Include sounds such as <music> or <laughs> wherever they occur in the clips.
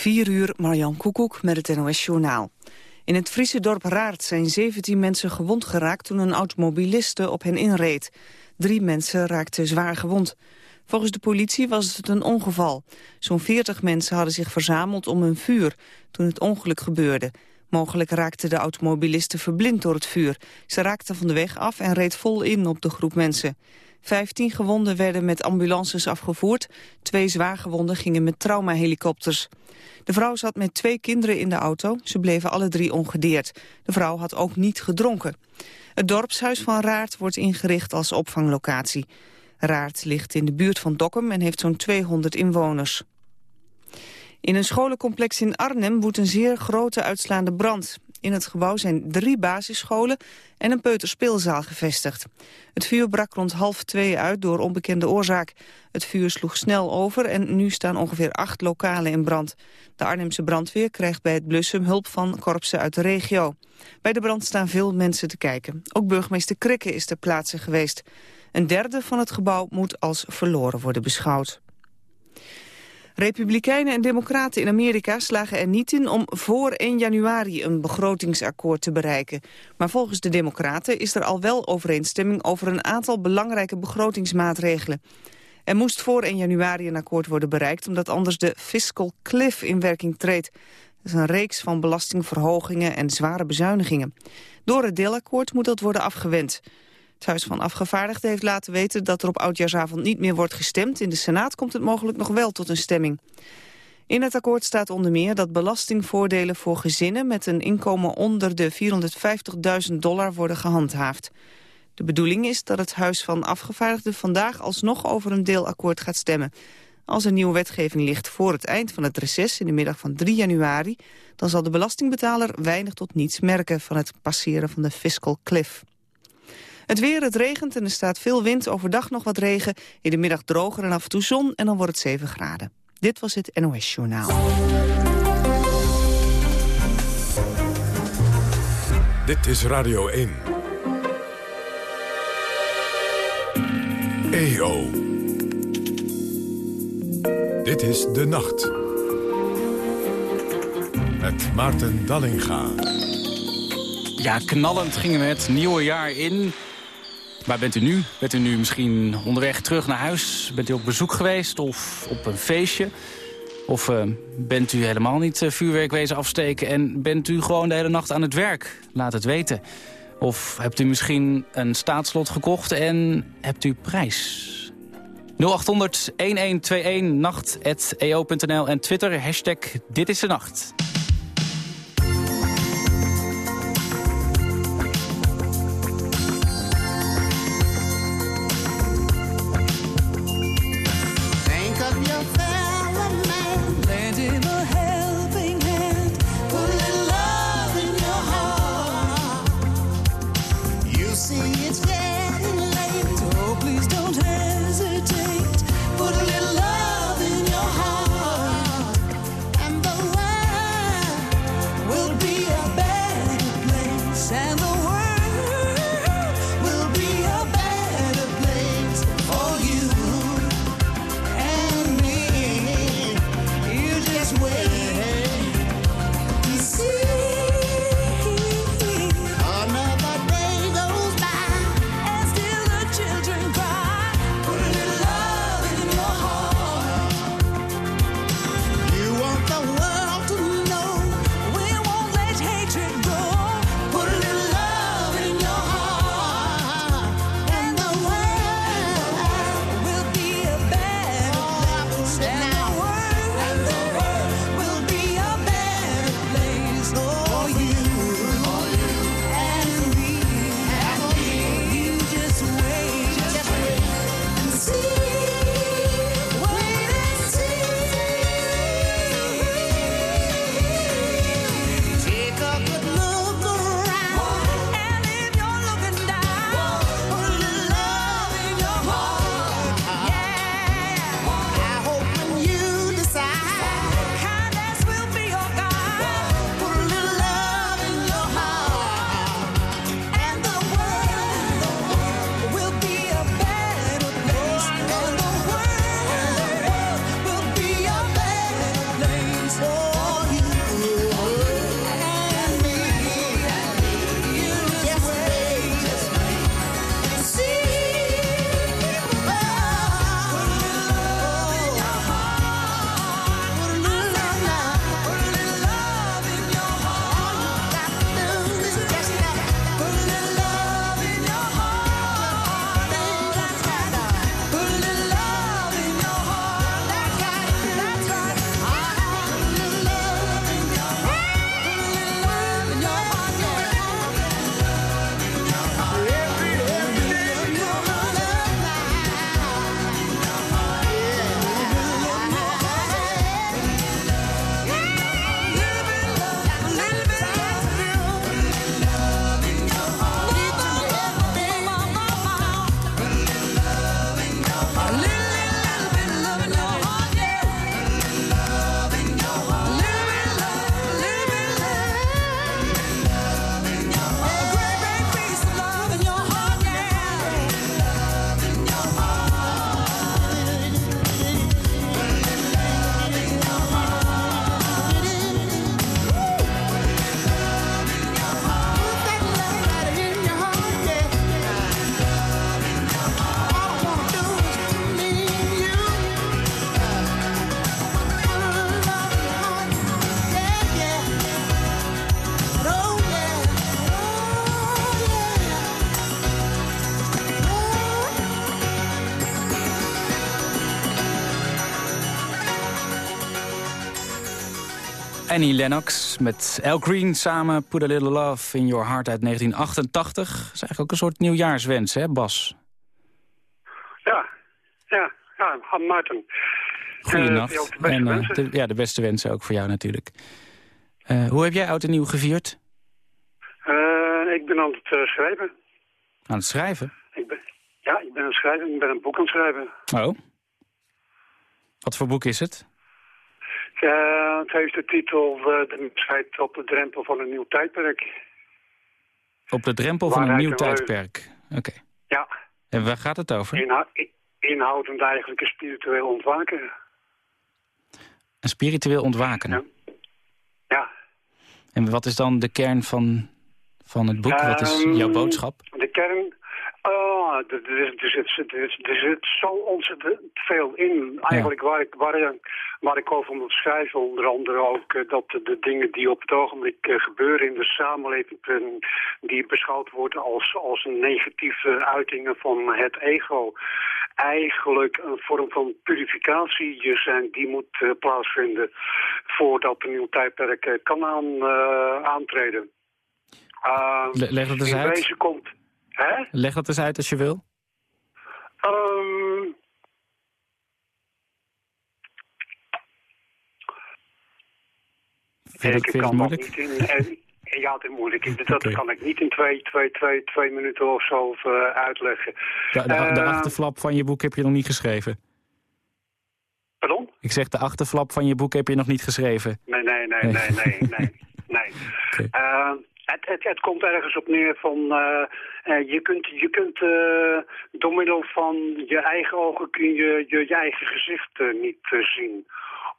4 uur, Marjan Koekoek met het NOS-journaal. In het Friese dorp Raart zijn 17 mensen gewond geraakt toen een automobiliste op hen inreed. Drie mensen raakten zwaar gewond. Volgens de politie was het een ongeval. Zo'n 40 mensen hadden zich verzameld om een vuur toen het ongeluk gebeurde. Mogelijk raakte de automobiliste verblind door het vuur. Ze raakte van de weg af en reed vol in op de groep mensen. Vijftien gewonden werden met ambulances afgevoerd. Twee zwaargewonden gingen met traumahelikopters. De vrouw zat met twee kinderen in de auto. Ze bleven alle drie ongedeerd. De vrouw had ook niet gedronken. Het dorpshuis van Raart wordt ingericht als opvanglocatie. Raart ligt in de buurt van Dokkum en heeft zo'n 200 inwoners. In een scholencomplex in Arnhem woedt een zeer grote uitslaande brand. In het gebouw zijn drie basisscholen en een peuterspeelzaal gevestigd. Het vuur brak rond half twee uit door onbekende oorzaak. Het vuur sloeg snel over en nu staan ongeveer acht lokalen in brand. De Arnhemse brandweer krijgt bij het blussen hulp van korpsen uit de regio. Bij de brand staan veel mensen te kijken. Ook burgemeester Krikke is ter plaatse geweest. Een derde van het gebouw moet als verloren worden beschouwd. Republikeinen en democraten in Amerika slagen er niet in om voor 1 januari een begrotingsakkoord te bereiken. Maar volgens de democraten is er al wel overeenstemming over een aantal belangrijke begrotingsmaatregelen. Er moest voor 1 januari een akkoord worden bereikt omdat anders de fiscal cliff in werking treedt. Dat is een reeks van belastingverhogingen en zware bezuinigingen. Door het deelakkoord moet dat worden afgewend. Het Huis van Afgevaardigden heeft laten weten dat er op Oudjaarsavond niet meer wordt gestemd. In de Senaat komt het mogelijk nog wel tot een stemming. In het akkoord staat onder meer dat belastingvoordelen voor gezinnen met een inkomen onder de 450.000 dollar worden gehandhaafd. De bedoeling is dat het Huis van Afgevaardigden vandaag alsnog over een deelakkoord gaat stemmen. Als er nieuwe wetgeving ligt voor het eind van het reces in de middag van 3 januari... dan zal de belastingbetaler weinig tot niets merken van het passeren van de fiscal cliff. Het weer, het regent en er staat veel wind. Overdag nog wat regen. In de middag droger en af en toe zon. En dan wordt het 7 graden. Dit was het NOS Journaal. Dit is Radio 1. EO. Dit is De Nacht. Met Maarten Dallinga. Ja, knallend gingen we het nieuwe jaar in. Waar bent u nu? Bent u nu misschien onderweg terug naar huis? Bent u op bezoek geweest of op een feestje? Of uh, bent u helemaal niet uh, vuurwerk afsteken... en bent u gewoon de hele nacht aan het werk? Laat het weten. Of hebt u misschien een staatslot gekocht en hebt u prijs? 0800-1121, nacht.eo.nl en Twitter, hashtag Dit is de Nacht. Annie Lennox met Al Green samen Put a Little Love in Your Heart uit 1988. Dat is eigenlijk ook een soort nieuwjaarswens, hè Bas? Ja, ja, ja, Han Maarten. Goedenacht. Uh, en, uh, de, ja, de beste wensen ook voor jou natuurlijk. Uh, hoe heb jij oud en nieuw gevierd? ik ben aan het schrijven. Aan het schrijven? Ik ben, ja, ik ben aan het schrijven. Ik ben een boek aan het schrijven. Oh. Wat voor boek is het? Uh, het heeft de titel uh, De mensheid op de drempel van een nieuw tijdperk. Op de drempel van een nieuw tijdperk? Oké. Okay. Ja. En waar gaat het over? Inhoud, inhoudend eigenlijk een spiritueel ontwaken. Een spiritueel ontwaken? Ja. ja. En wat is dan de kern van, van het boek? Um, wat is jouw boodschap? De kern... Oh, er, er, zit, er, zit zo ontzettend veel in. Eigenlijk ja. waar, ik, waar, waar ik over moet schrijven. Onder andere ook uh, dat de, dingen die op het ogenblik uh, gebeuren in de samenleving... Uh, die beschouwd worden als, als negatieve uitingen van het ego... eigenlijk een vorm van purificatie zijn die moet plaatsvinden... voordat een nieuw tijdperk kan aan, aantreden. Leg dat eens uit. Deze komt... Hè? Leg dat eens uit als je wil. Um, Vind ik het kan moeilijk? dat niet in... <laughs> Ja, het is moeilijk. <laughs> Dat okay. kan ik niet in twee, twee, twee, twee minuten of zo uh, uitleggen. De, de, de uh, achterflap van je boek heb je nog niet geschreven? Pardon? Ik zeg, de achterflap van je boek heb je nog niet geschreven? Nee, nee, nee, nee, nee, nee. nee. <laughs> Okay. Uh, het, het, het, komt ergens op neer van... Uh, uh, je kunt, je kunt uh, door middel van je eigen ogen kun je je, je eigen gezicht niet zien.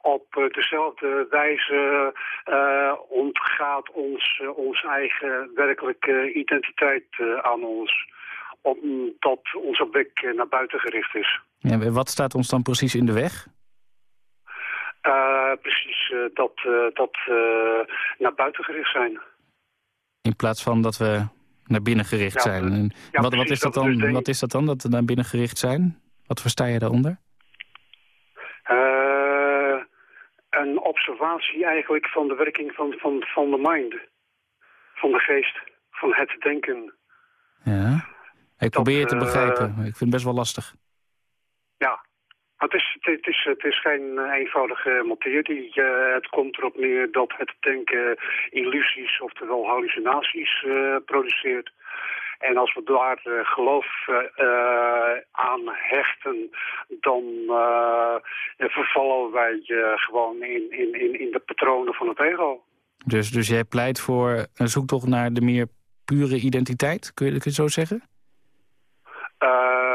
Op dezelfde wijze ontgaat ons, ons eigen werkelijke identiteit aan ons. Omdat onze blik naar buiten gericht is. Ja, wat staat ons dan precies in de weg? precies dat, dat naar buiten gericht zijn. In plaats van dat we naar binnen gericht Ja, zijn. En ja, wat, wat, is dat dan, dus wat is dat dan, dat we naar binnen gericht zijn? Wat versta je daaronder? Eh, een observatie eigenlijk van de werking van, van, van de mind. Van de geest. Van het denken. Ja. Ik probeer je te eh, begrijpen. Ik vind het best wel lastig. Het is, het, is, geen eh, eenvoudige materie. Eh, het komt erop neer dat het denken illusies, oftewel hallucinaties, eh, produceert. En als we daar geloof aan hechten, dan vervallen wij gewoon in, in, in, in de patronen van het ego. Dus, dus jij pleit voor een zoektocht naar de meer pure identiteit? Kun je, kun je het zo zeggen?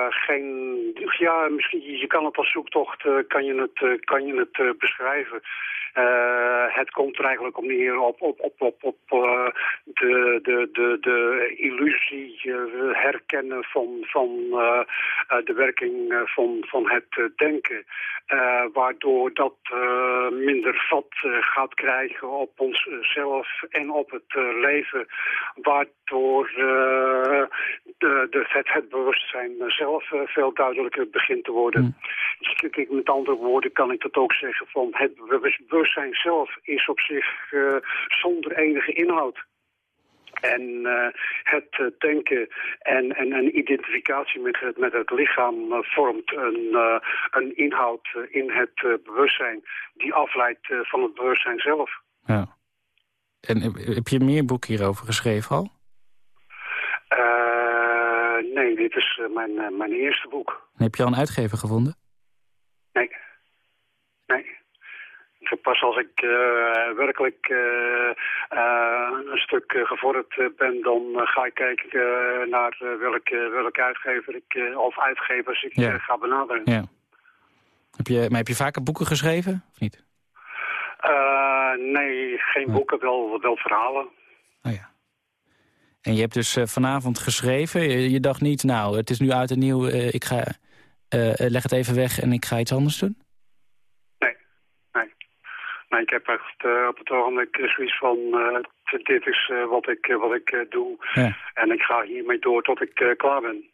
Geen, ja, misschien, je kan het als zoektocht eh, kan je het, eh, kan je het eh, beschrijven. Eh, het komt er eigenlijk op neer op, op, op, op, op eh, de, de, de, de illusie eh, herkennen van, van de werking van, van het denken. Waardoor dat minder vat gaat krijgen op onszelf en op het leven. Waardoor de, de, het, het bewustzijn zelf veel duidelijker begint te worden. Dus kijk, met andere woorden kan ik dat ook zeggen van het bewust- bewustzijn zelf is op zich eh, zonder enige inhoud. En eh, het eh, denken en, en een identificatie met het, met het lichaam eh, vormt een, eh, een inhoud eh, in het eh, bewustzijn die afleidt eh, van het bewustzijn zelf. Ja. En heb- je meer boeken hierover geschreven al? Eh, nee, dit is eh, mijn, eh, mijn eerste boek. En heb je al een uitgever gevonden? Nee. Pas als ik eh, werkelijk eh, eh, een stuk gevorderd ben, dan ga ik kijken naar welke, welke uitgever ik, of uitgevers ik Ja. ga benaderen. Ja. Heb je, maar heb je vaker boeken geschreven? Of niet? Nee, geen boeken, wel, wel verhalen. Oh ja. En je hebt dus vanavond geschreven. Je, je dacht niet, nou, het is nu uit en nieuw. ik ga, leg het even weg en ik ga iets anders doen? Nee. Nee, ik heb echt eh, op het ogenblik zoiets van, eh, dit is eh, wat ik, wat ik doe. Ja. En ik ga hiermee door tot ik klaar ben.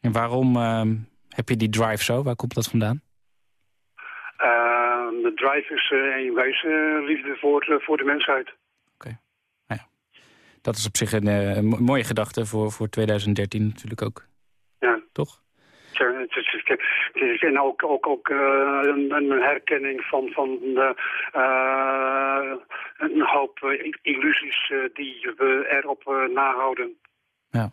En waarom ehm, heb je die drive zo? Waar komt dat vandaan? Ehm, de drive is in wezen liefde voor, voor de mensheid. Oké. Nou ja. Dat is op zich een, een mooie gedachte voor, voor 2013 natuurlijk ook. Ja. Toch? Het is, het is, en ook, ook, ook uh, een, een, herkenning van, van uh, een hoop illusies die we erop nahouden. Ja.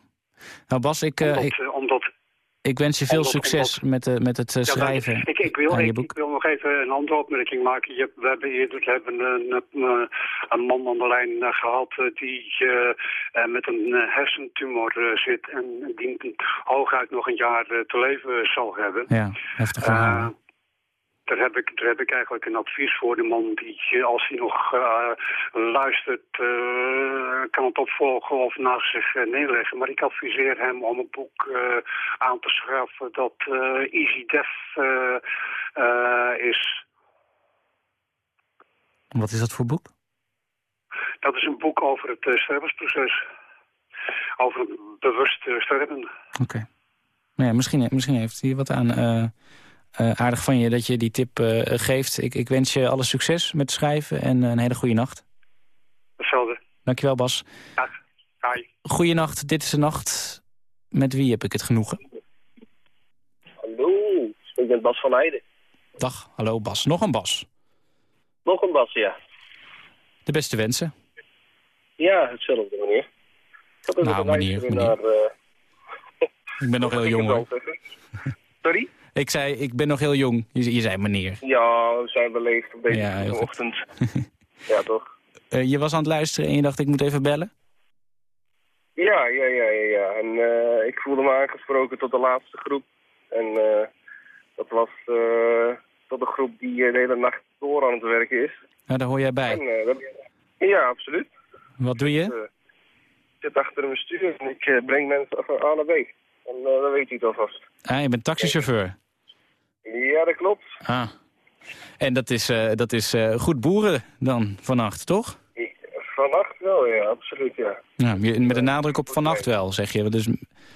Nou Bas, ik, omdat, ik, omdat ik wens je veel succes met, uh, met het uh, schrijven ja, ik, ik, wil, ik, boek. Ik wil nog even een andere opmerking maken. Je, we hebben eerder we hebben een, een, een man aan de lijn uh, gehad die met een hersentumor zit en die hooguit nog een jaar te leven zal hebben. Ja, heftig verhaal daar heb, ik, daar heb ik eigenlijk een advies voor. De man die, als hij nog uh, luistert, uh, kan het opvolgen of naast zich uh, neerleggen. Maar ik adviseer hem om een boek aan te schaffen dat Easy Death is. Wat is dat voor boek? Dat is een boek over het stervensproces. Over het bewust sterven. Oké. Okay. Nou ja, misschien, misschien heeft hij wat aan... Uh, aardig van je dat je die tip uh, geeft. Ik, ik, wens je alle succes met schrijven en een hele goede nacht. Hetzelfde. Dankjewel Bas. Dag. Hi. Goeienacht, dit is de nacht. Met wie heb ik het genoegen? Hallo, ik ben Bas van Heijden. Dag, hallo Bas. Nog een Bas. Nog een Bas, ja. De beste wensen. Ja, hetzelfde meneer. Nou, meneer, meneer. Naar, uh... Ik ben nog <laughs> heel jong hoor. Sorry? Ik zei, ik ben nog heel jong. Je, je zei meneer. Ja, we zijn beleefd op deze ja, ochtend. <laughs> ja, toch? Uh, je was aan het luisteren en je dacht, ik moet even bellen? Ja, ja, ja, ja. ja. En uh, ik voelde me aangesproken tot de laatste groep. En uh, dat was tot de groep die de hele nacht door aan het werken is. Ja, daar hoor jij bij? En, dat... Ja, absoluut. Wat doe je? ik zit achter mijn stuur en ik breng mensen van A naar B. En dat weet je het alvast. Ah, je bent taxichauffeur? Ja, dat klopt. Ah. En dat is, uh, dat is uh, goed boeren dan vannacht, toch? Vannacht wel, ja, absoluut, ja. ja met een nadruk op vannacht wel, zeg je. Dus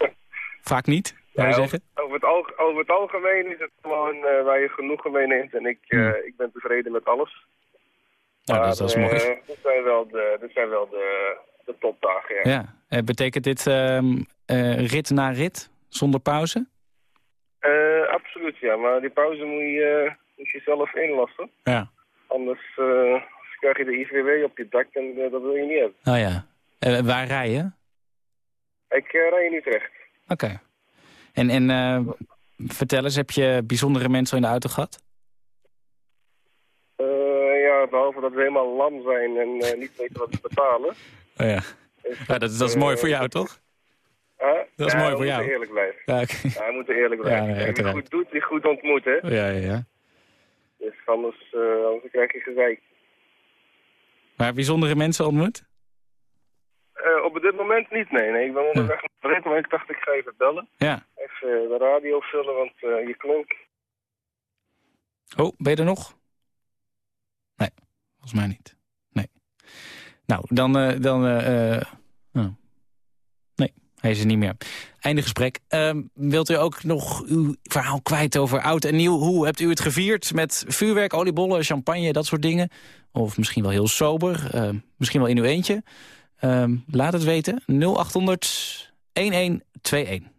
<laughs> vaak niet, zou je ja, zeggen? Over het, al, over het algemeen is het gewoon waar je genoegen mee neemt. En ik, hmm. ik ben tevreden met alles. Nou, maar, dat, dat is mooi. dit zijn wel de, dit zijn wel de, de topdagen, ja. ja. betekent dit um, rit na rit, zonder pauze? Uh, absoluut, ja. Maar die pauze moet je, uh, moet je zelf inlassen. Ja. Anders uh, krijg je de IVW op je dak en dat wil je niet hebben. Oh ja. waar rij je? Ik rij in Utrecht. Oké. Okay. En, en vertel eens, heb je bijzondere mensen in de auto gehad? ja, behalve dat we helemaal lam zijn en niet weten wat we betalen. <laughs> Oh ja. Is ja dat, dat is mooi voor jou, toch? Huh? Dat is ja, mooi voor jou. Moet eerlijk blijven. Ja, okay. ja, we moeten eerlijk <laughs> blijven. Ja, nee, wie goed doet, die goed ontmoet, hè? Ja, ja, ja. Dus anders, uh, anders krijg je gezeik. Maar bijzondere mensen ontmoet? Uh, op dit moment niet, nee. nee. Ik ben onderweg naar Brett, maar ik dacht ik ga even bellen. Ja. Even uh, de radio vullen, want uh, je klonk. Oh, ben je er nog? Nee, volgens mij niet. Nee. Nou, dan... dan oh. Hij is er niet meer. Einde gesprek. Uh, wilt u ook nog uw verhaal kwijt over oud en nieuw? Hoe hebt u het gevierd met vuurwerk, oliebollen, champagne, dat soort dingen? Of misschien wel heel sober, uh, misschien wel in uw eentje? Uh, laat het weten. 0800 1121.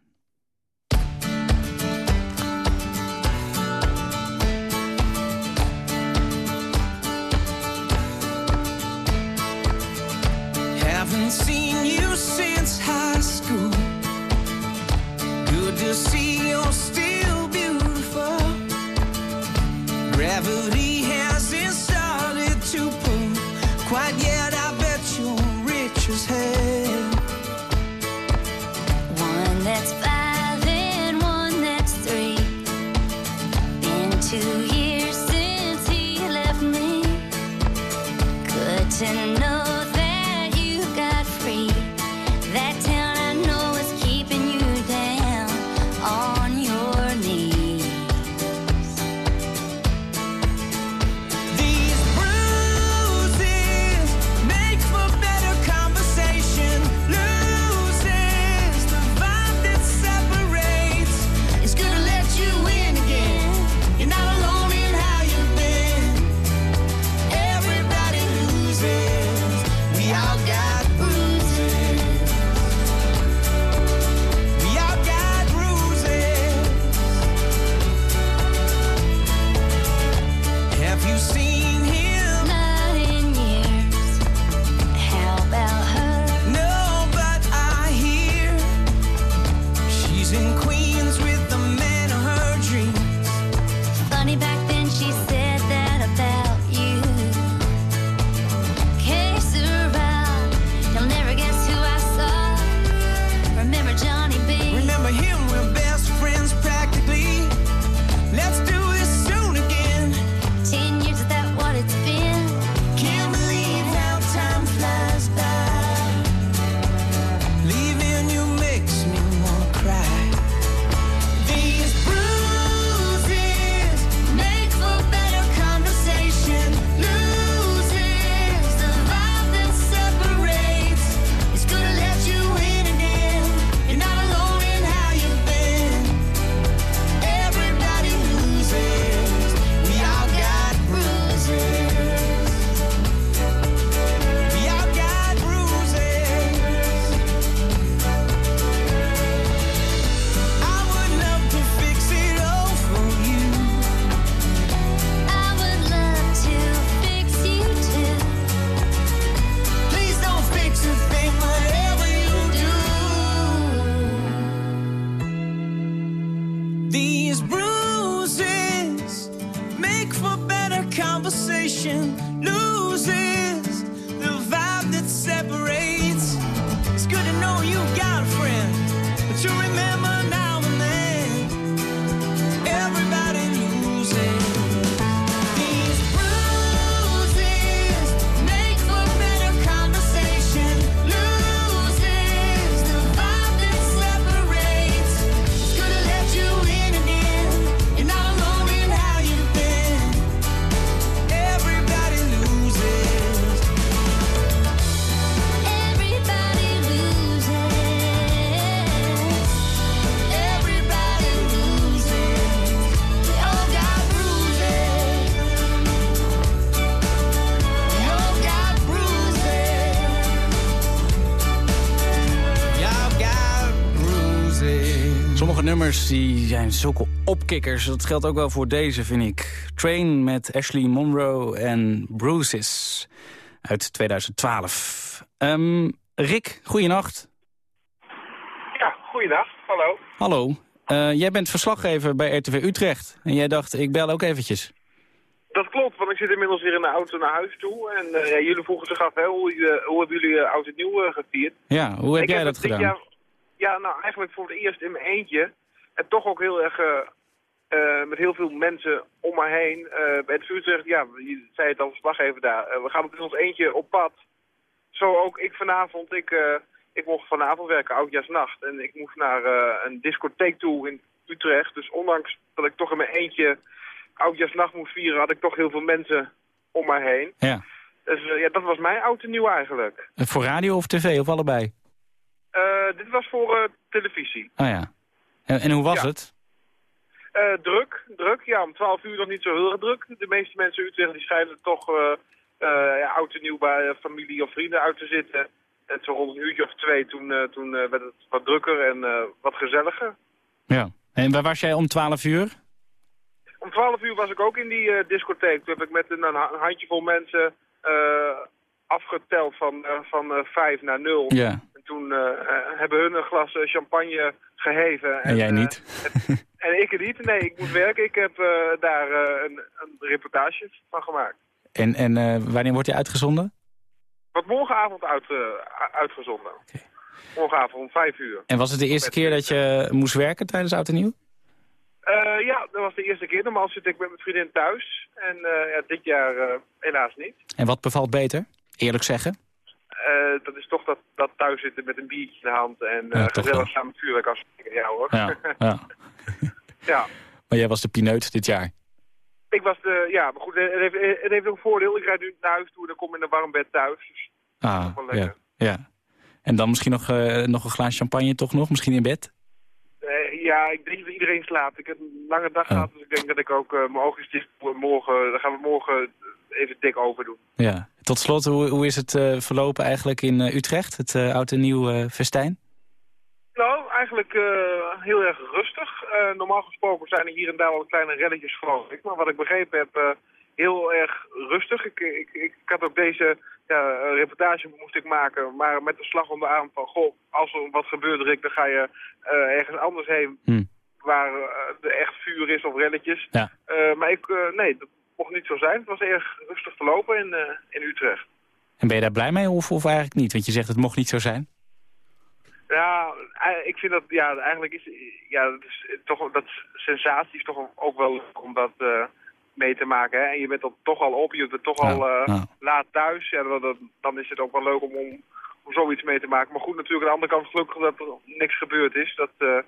Die zijn zulke opkikkers. Dat geldt ook wel voor deze, vind ik. Train met Ashley Monroe en Bruises uit 2012. Ehm, Rick, goeienacht. Ja, goeiedag. Hallo. Hallo. Eh, jij bent verslaggever bij RTV Utrecht. En jij dacht, ik bel ook eventjes. Dat klopt, want ik zit inmiddels weer in de auto naar huis toe. En eh, ja, jullie vroegen zich af, hè, hoe, eh, hoe hebben jullie oud en nieuw gevierd? Ja, hoe heb Ik jij heb dat gedaan? jaar- ja, nou eigenlijk voor het eerst in mijn eentje. En toch ook heel erg eh, eh, met heel veel mensen om me heen. Eh, bij het Utrecht, ja, je zei het al, verslaggever daar. we gaan in ons eentje op pad. Zo ook ik vanavond. Ik, ik mocht vanavond werken, oudjaarsnacht. En ik moest naar een discotheek toe in Utrecht. Dus ondanks dat ik toch in mijn eentje oudjaarsnacht moest vieren, had ik toch heel veel mensen om me heen. Ja. Dus ja, dat was mijn oud en nieuw eigenlijk. Voor radio of tv of allebei? Dit was voor televisie. Oh ja. En, en hoe was Ja. het? Eh, druk, druk. Ja, om 12 uur nog niet zo heel erg druk. De meeste mensen in Utrecht die schijnen toch eh, ja, oud en nieuw bij familie of vrienden uit te zitten. En zo rond een uurtje of twee, toen, toen werd het wat drukker en wat gezelliger. Ja. En waar was jij om 12 uur? Om 12 uur was ik ook in die discotheek. Toen heb ik met een, een ha- handjevol mensen afgeteld van, van eh, 5 naar 0. Ja. En toen eh, eh, hebben hun een glas eh, champagne geheven. En jij eh, niet? En ik niet. Nee, ik moest werken. Ik heb daar een, een reportage van gemaakt. En, en wanneer wordt die uitgezonden? Wordt morgenavond uit, uitgezonden. Morgenavond om vijf uur. En was het de eerste keer dat je moest werken tijdens Oud en Nieuw? Ja, dat was de eerste keer. Normaal zit ik met mijn vriendin thuis. En ja, dit jaar helaas niet. En wat bevalt beter? Eerlijk zeggen? Eh, dat is toch dat, dat thuis zitten met een biertje in de hand. En eh Ja, toch gezellig samen vuurwerk afsteken. Ja hoor. Ja. ja. <laughs> ja. Maar jij was de pineut dit jaar. Ik was de, ja, maar goed, het heeft, het heeft ook een voordeel. Ik rijd nu naar huis toe en dan kom ik in een warm bed thuis. Dus Ah, ja. ja. En dan misschien nog, eh, nog een glaas champagne toch nog? Misschien in bed? Eh, ja, ik denk dat iedereen slaapt. Ik heb een lange dag Oh. gehad, dus ik denk dat ik ook eh, mijn dicht. Morgen, dan gaan we morgen even dik over doen. Ja. Tot slot, hoe, hoe is het eh, verlopen eigenlijk in eh, Utrecht? Het eh, Oud en Nieuw festijn? Nou, eigenlijk heel erg rustig. Normaal gesproken zijn er hier en daar wel kleine relletjes ik. Maar wat ik begrepen heb, heel erg rustig. Ik, ik, ik, had ook deze ja, reportage moest ik maken, maar met de slag om de arm van... Goh, als er wat gebeurt, Rick, dan ga je ergens anders heen Hm. waar er echt vuur is of relletjes. Ja. Maar ik, nee, dat mocht niet zo zijn. Het was erg rustig verlopen in, eh, in Utrecht. En ben je daar blij mee of, of eigenlijk niet? Want je zegt het mocht niet zo zijn. Ja, eh, ik vind dat, ja, eigenlijk is, ja, dat is toch, dat sensatie is toch ook wel leuk om dat eh, mee te maken. Hè? En je bent dan toch al op, je bent toch Ja, al eh, ja. laat thuis. Ja, dan, is het ook wel leuk om, om, om zoiets mee te maken. Maar goed, natuurlijk aan de andere kant gelukkig dat er niks gebeurd is. Dat, eh,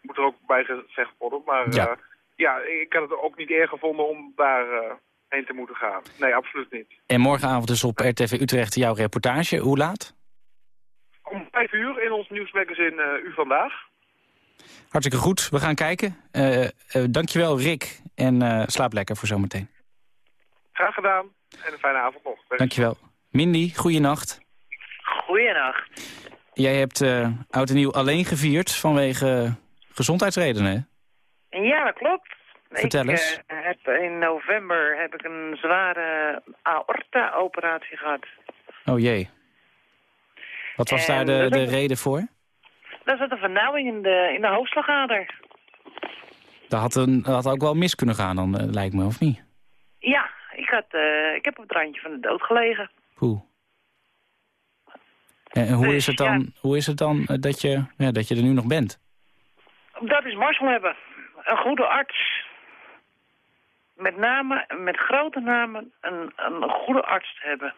moet er ook bij gezegd worden. Maar Ja. Ja, ik had het ook niet erg gevonden om daar eh, heen te moeten gaan. Nee, absoluut niet. En morgenavond dus op RTV Utrecht jouw reportage. Hoe laat? Om vijf uur in ons nieuwsmagazine eh, U Vandaag. Hartstikke goed. We gaan kijken. Eh eh, dankjewel Rick. En eh, slaap lekker voor zometeen. Graag gedaan en een fijne avond nog. Dankjewel. Mindy, goeienacht. Goeienacht. Jij hebt eh, oud en nieuw alleen gevierd vanwege gezondheidsredenen. hè? Ja, dat klopt. Vertel ik, eens. eh, heb in november heb ik een zware aorta-operatie gehad. Oh jee. Wat was En daar de, de reden voor? Daar zat een vernauwing in de, in de hoofdslagader. Dat had, een, dat had ook wel mis kunnen gaan dan, eh, lijkt me, of niet? Ja, ik had, eh, ik heb op het randje van de dood gelegen. Hoe? En en hoe, Dus, is het dan, ja. hoe is het dan dat, je, ja, dat je er nu nog bent? Dat is Marcel hebben. Een goede arts. Met name, met grote namen, een, een goede arts te hebben.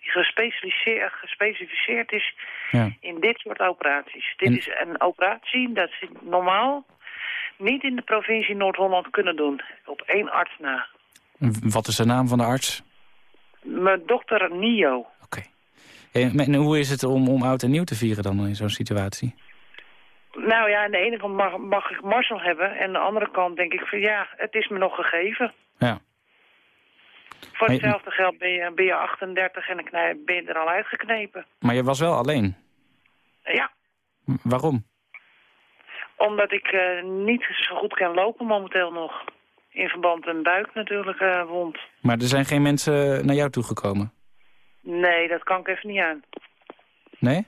Die gespecialiseerd, gespecificeerd is Ja. in dit soort operaties. Dit En- is een operatie dat ze normaal niet in de provincie Noord-Holland kunnen doen. Op één arts na. Wat is de naam van de arts? Mijn dokter Nio. Oké. En, en hoe is het om, om oud en nieuw te vieren dan in zo'n situatie? Nou ja, aan de ene kant mag, mag ik Marcel hebben. En aan de andere kant denk ik van ja, het is me nog gegeven. Ja. Voor hetzelfde geld ben je, ben je 38 en dan ben je er al uitgeknepen. Maar je was wel alleen. Ja, M- Waarom? omdat ik eh, niet zo goed kan lopen momenteel nog. In verband met een buik natuurlijk eh, wond. Maar er zijn geen mensen naar jou toegekomen? Nee, dat kan ik even niet aan. Nee?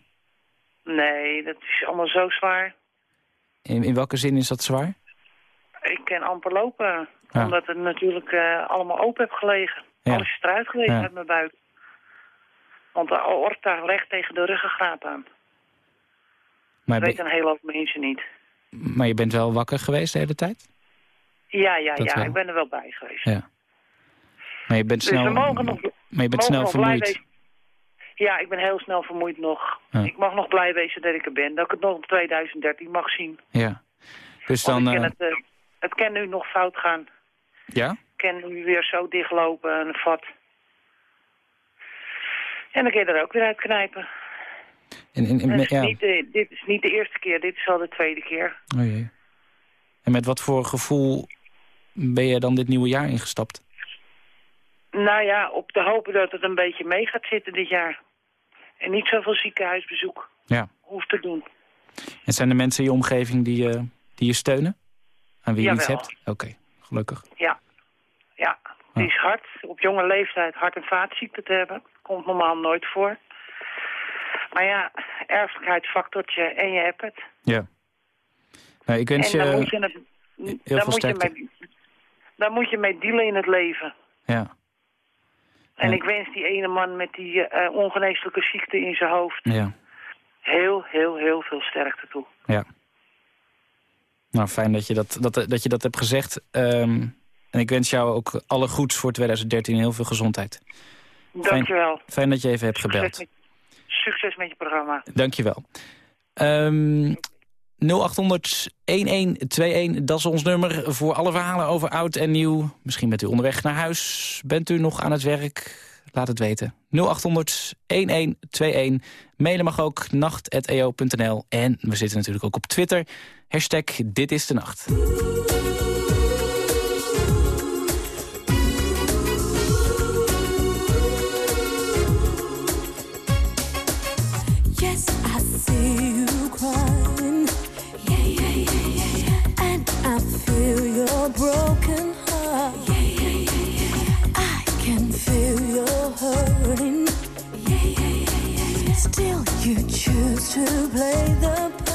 Nee, dat is allemaal zo zwaar. In, in welke zin is dat zwaar? Ik kan amper lopen. Ja. Omdat het natuurlijk eh, allemaal open heb gelegen. Ja. Alles is eruit gelegen uit mijn buik. Want de aorta legt tegen de ruggengraat aan. Maar, Dat een hele hoop mensen niet. maar je bent wel wakker geweest de hele tijd? Ja, ja, Dat ja, wel. ik ben er wel bij geweest. Ja. Maar je bent Dus snel, we mogen nog, maar je bent snel vermoeid. Ja, ik ben heel snel vermoeid nog. Ja. Ik mag nog blij wezen dat ik er ben. Dat ik het nog in 2013 mag zien. Ja. Dus dan... ken eh, het, eh, het kan nu nog fout gaan. ja? Ik kan nu weer zo dichtlopen en vat. En dan kun je er ook weer uit knijpen. En, en, en- En het is ja. niet de- dit is niet de eerste keer, dit is al de tweede keer. Oh jee. En met wat voor gevoel ben je dan dit nieuwe jaar ingestapt? Nou ja, op te hopen dat het een beetje mee gaat zitten dit jaar. En niet zoveel ziekenhuisbezoek Ja. hoeft te doen. En zijn er mensen in je omgeving die, je die je steunen? Aan wie je iets hebt? Oké, gelukkig. Ja, ja. Het is hard. Op jonge leeftijd hart- en vaatziekten te hebben. Komt normaal nooit voor. Maar ja, erfelijkheidsfactortje en je hebt het. Ja. Nou, ik wens en dan je... moet je het, veel dan moet je mee, dan moet je mee dealen in het leven. Ja, En ik wens die ene man met die eh, ongeneeslijke ziekte in zijn hoofd ja, heel, heel, heel veel sterkte toe. ja. Nou, fijn dat je dat, dat, dat, je dat hebt gezegd. Ehm, en ik wens jou ook alle goeds voor 2013 en heel veel gezondheid. Dankjewel. Fijn dat je even hebt Succes gebeld. met, succes met je programma. Dankjewel. Ehm 0800 1121, dat is ons nummer voor alle verhalen over oud en nieuw. Misschien bent u onderweg naar huis, bent u nog aan het werk? Laat het weten. 0800 1121. Mailen mag ook nacht.eo.nl. En we zitten natuurlijk ook op Twitter. Hashtag Dit is de Nacht. To play the part.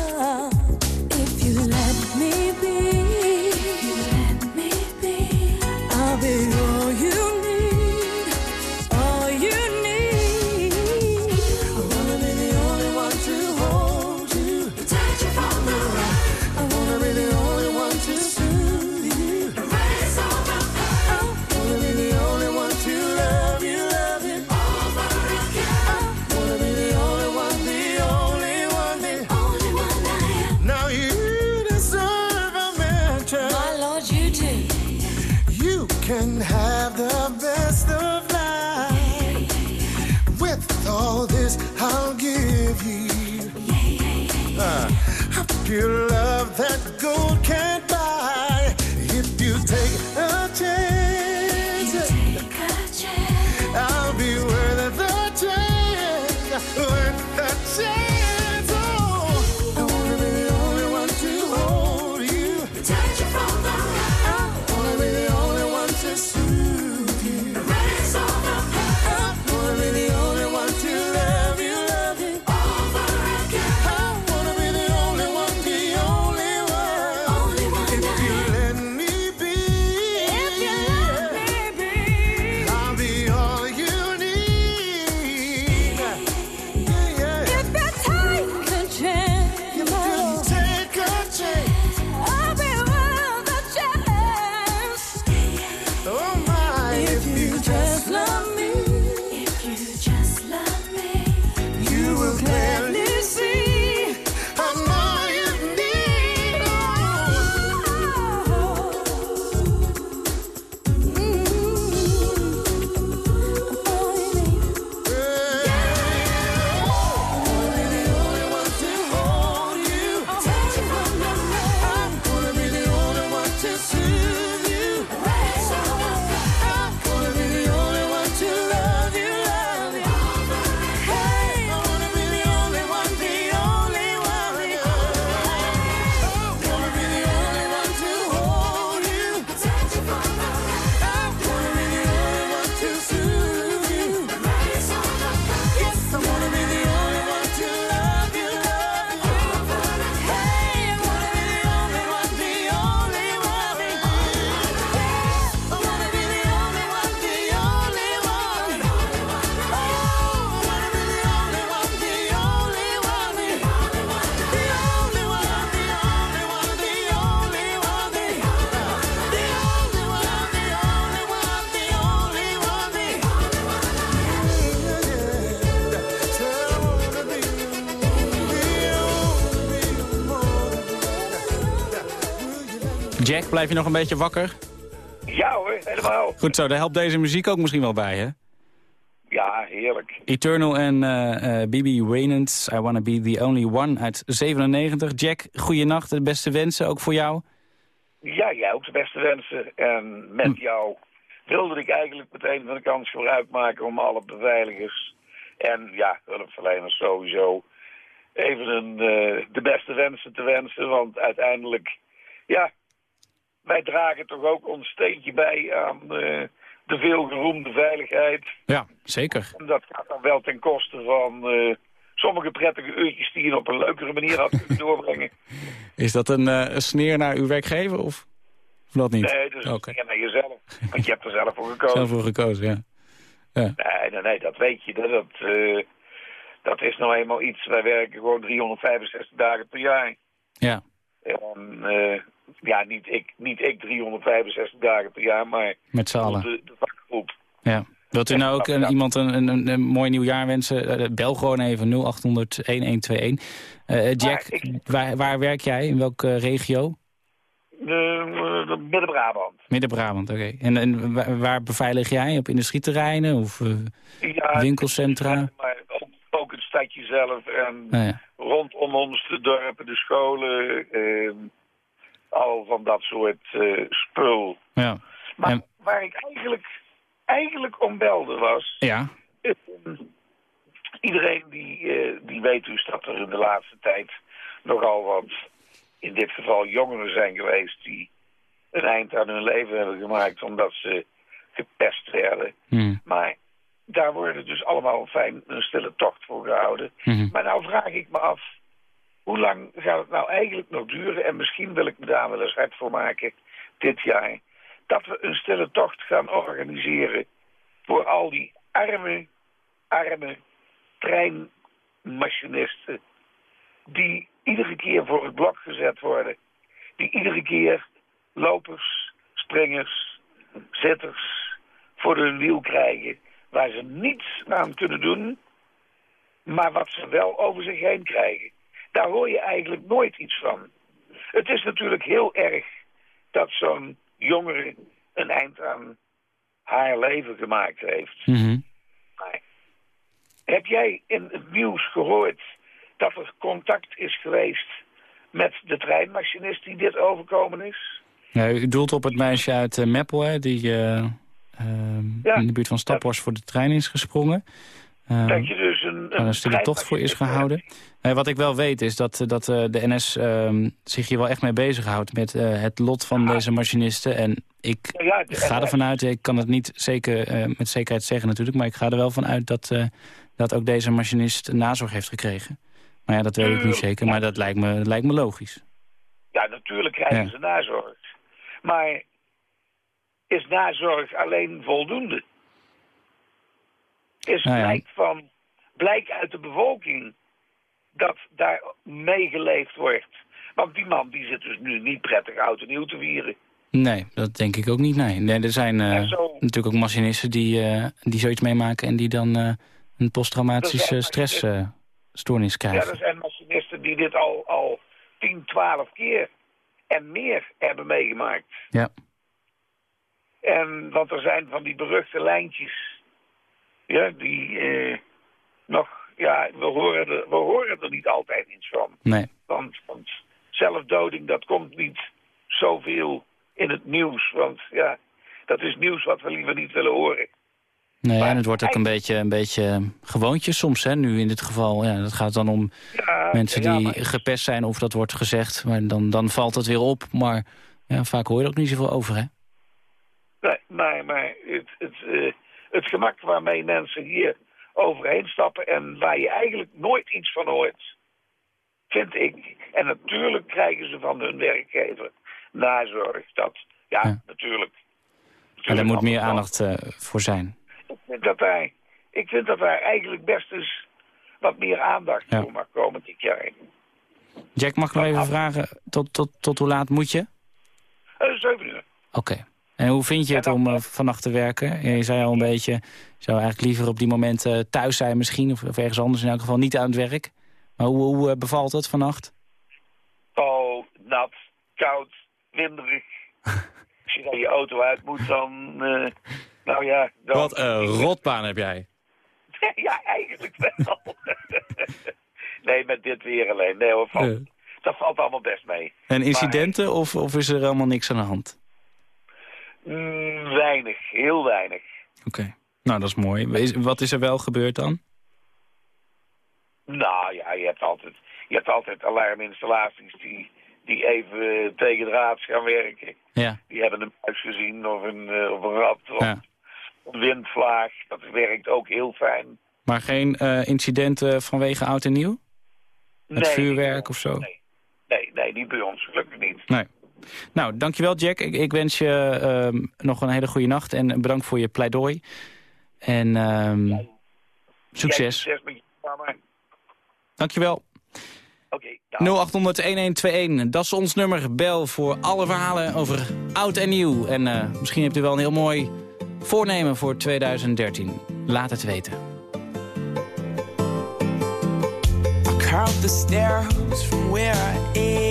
A Jack, blijf je nog een beetje wakker? Ja hoor, helemaal. Goed zo, daar helpt deze muziek ook misschien wel bij, hè? Ja, heerlijk. Eternal en eh eh, Bibi Waynants, I Wanna Be The Only One uit 97. Jack, goeienacht, de beste wensen, ook voor jou. Ja, jij ook de beste wensen. En met Hm. jou wilde ik eigenlijk meteen van de kans gebruik maken om alle beveiligers en ja, hulpverleners sowieso even een, eh, de beste wensen te wensen. Want uiteindelijk, ja, wij dragen toch ook ons steentje bij aan eh, de veelgeroemde veiligheid. Ja, zeker. En dat gaat dan wel ten koste van eh, sommige prettige uurtjes die je op een leukere manier had kunnen <laughs> doorbrengen. Is dat een, eh, een sneer naar uw werkgever of, of dat niet? Nee, dus Oké. okay. naar jezelf. Want je hebt er zelf voor gekozen. Zelf voor gekozen, ja. Nee, nee, nee, dat weet je. Dat, dat, dat is nou eenmaal iets. Wij werken gewoon 365 dagen per jaar. Ja, En, ja, niet ik, niet ik 365 dagen per jaar, maar met z'n allen. de, de vakgroep. Ja. Wilt u nou ook een, iemand een, een, een, mooi nieuwjaar wensen? Eh, bel gewoon even 0800 1121. Eh, Jack, ik- waar, waar werk jij? In welke regio? De, de Midden-Brabant. Midden-Brabant, oké. En, en waar, waar beveilig jij? Op industrieterreinen of eh, Ja, winkelcentra? Maar ook, ook het stadje zelf en ja. rondom ons de dorpen, de scholen. eh, al van dat soort eh, spul. Ja. Maar En- waar ik eigenlijk, eigenlijk om belde was... ja. eh, iedereen die, eh, die weet dus dat er in de laatste tijd nogal wat... in dit geval jongeren zijn geweest die een eind aan hun leven hebben gemaakt... omdat ze gepest werden. Hm. Maar daar worden dus allemaal fijn een stille tocht voor gehouden. Mhm. Maar nou vraag ik me af, hoe lang gaat het nou eigenlijk nog duren? En misschien wil ik me daar wel eens hard voor maken dit jaar. Dat we een stille tocht gaan organiseren voor al die arme, arme treinmachinisten. Die iedere keer voor het blok gezet worden. Die iedere keer lopers, springers, zitters voor hun wiel krijgen. Waar ze niets aan kunnen doen, maar wat ze wel over zich heen krijgen. Daar hoor je eigenlijk nooit iets van. Het is natuurlijk heel erg dat zo'n jongere een eind aan haar leven gemaakt heeft. Mhm. Maar heb jij in het nieuws gehoord dat er contact is geweest met de treinmachinist die dit overkomen is? Ja, u doelt op het meisje uit eh, Meppel, hè, die eh, ehm, Ja. in de buurt van Staphorst voor de trein is gesprongen. Ehm, dat je dus een, waar een stille tocht voor is gehouden. Eh, wat ik wel weet is dat, eh, dat eh, de NS ehm, zich hier wel echt mee bezighoudt met eh, het lot van deze machinisten. En ik Ja, ga ervan uit, ik kan het niet zeker, met zekerheid zeggen natuurlijk, maar ik ga er wel van uit dat, dat ook deze machinist nazorg heeft gekregen. Maar ja, dat weet ik niet zeker, maar dat lijkt me, dat lijkt me logisch. Ja, natuurlijk krijgen ze nazorg. Maar is nazorg alleen voldoende? Is Nou ja. blijkt van blijk uit de bevolking dat daar meegeleefd wordt. Want die man die zit dus nu niet prettig oud en nieuw te vieren. Nee, dat denk ik ook niet, nee. nee er zijn eh, Ja, zo- natuurlijk ook machinisten die, eh, die zoiets meemaken... en die dan eh, een posttraumatische stressstoornis Ja, krijgen. er zijn machinisten die dit al, al 10, 12 keer en meer hebben meegemaakt. Ja. En want er zijn van die beruchte lijntjes, ja, die nog, ja, we horen, er, we horen er niet altijd iets van. Nee. Want, want zelfdoding, dat komt niet zoveel in het nieuws. Want ja, dat is nieuws wat we liever niet willen horen. Nee, Maar en het wordt ook een beetje, een beetje gewoontje soms, hè, nu in dit geval. Ja, dat gaat dan om Ja, mensen ja, die maar- gepest zijn of dat wordt gezegd. Maar dan, dan valt het weer op. Maar ja, vaak hoor je er ook niet zoveel over, hè? Nee, maar, maar het, het, eh, het gemak waarmee mensen hier overheen stappen en waar je eigenlijk nooit iets van hoort, vind ik. En natuurlijk krijgen ze van hun werkgever nazorg. Dat, ja, Ja. natuurlijk. En daar moet meer aandacht eh, voor zijn. Ik vind dat daar, ik vind dat daar eigenlijk best eens wat meer aandacht Ja. voor mag komen dit jaar. Jack, mag ik nog even vragen, tot, tot, tot hoe laat moet je? Uh, zeven uur. Oké. En hoe vind je het om eh, vannacht te werken? Je zei al een beetje, je zou eigenlijk liever op die momenten thuis zijn misschien... Of, of ergens anders, in elk geval niet aan het werk. Maar hoe, hoe eh, bevalt het vannacht? Oh, nat, koud, winderig. <laughs> Als je dan je auto uit moet, dan... eh, nou ja, dan... Wat een rotbaan heb jij. <laughs> ja, eigenlijk wel. <laughs> nee, met dit weer alleen. Nee hoor, valt- dat valt allemaal best mee. En incidenten of, of is er helemaal niks aan de hand? Mm, weinig, heel weinig. Oké. Nou, dat is mooi. Wat is er wel gebeurd dan? Nou ja, je hebt altijd, je hebt altijd alarminstallaties die, die even tegen draads gaan werken. Ja. Die hebben een muis gezien of een, eh, of een rat of ja. een windvlaag. Dat werkt ook heel fijn. Maar geen eh, incidenten vanwege oud en nieuw? Nee, vuurwerk of zo? Nee, nee, nee, die bij ons gelukkig niet. Nee. Nou, dankjewel Jack. Ik, ik wens je ehm, nog een hele goede nacht en bedankt voor je pleidooi. En ehm, succes. Dankjewel. Oké, dag. 0800-1121, dat is ons nummer. Bel voor alle verhalen over oud en nieuw. En eh, misschien hebt u wel een heel mooi voornemen voor 2013. Laat het weten. I count the from where I am